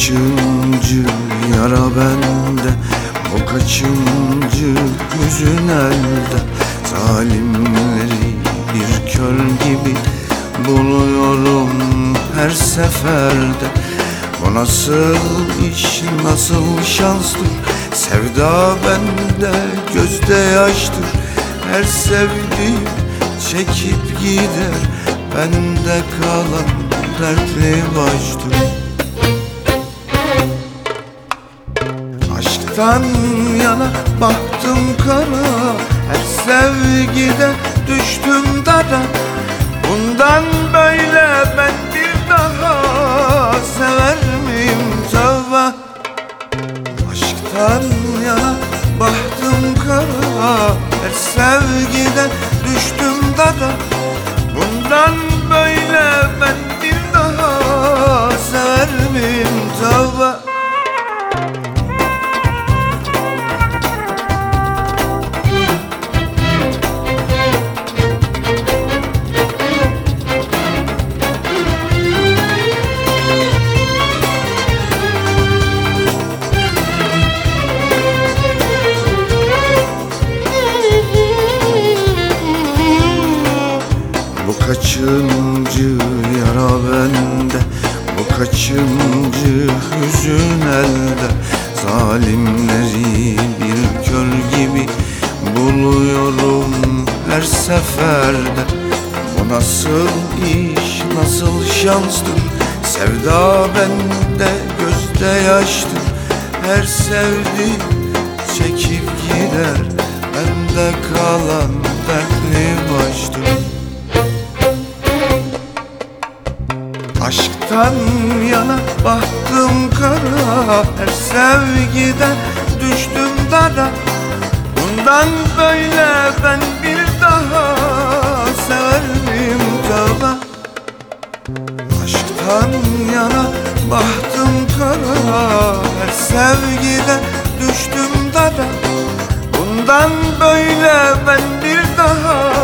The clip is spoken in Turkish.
kaçıncı yara bende? Bu kaçıncı hüzün elde? Zalimleri bir kör gibi Buluyorum her seferde. Bu nasıl iş nasıl şanstır? Sevda bende gözde yaştır. Her sevdiğim çekip gider. Bende kalan dertli baştır Aşktan yana baktım kara Her sevgide düştüm dara. Bundan böyle ben bir daha sever miyim? Tövbe. Aşktan yana baktım kara Her sevgide düştüm dara kaçıncı yara bende? Bu kaçıncı hüzün elde? Zalimleri bir kör gibi Buluyorum her seferde. Bu nasıl iş nasıl şanstır Sevda bende gözde yaştır Her sevdiğim çekip gider. Bende kalan dertli Aşktan yana baktım kara Her sevgiden düştüm dara. Bundan böyle ben bir daha sever miyim tövbe Aşktan yana baktım kara Her sevgiden düştüm dara. Bundan böyle ben bir daha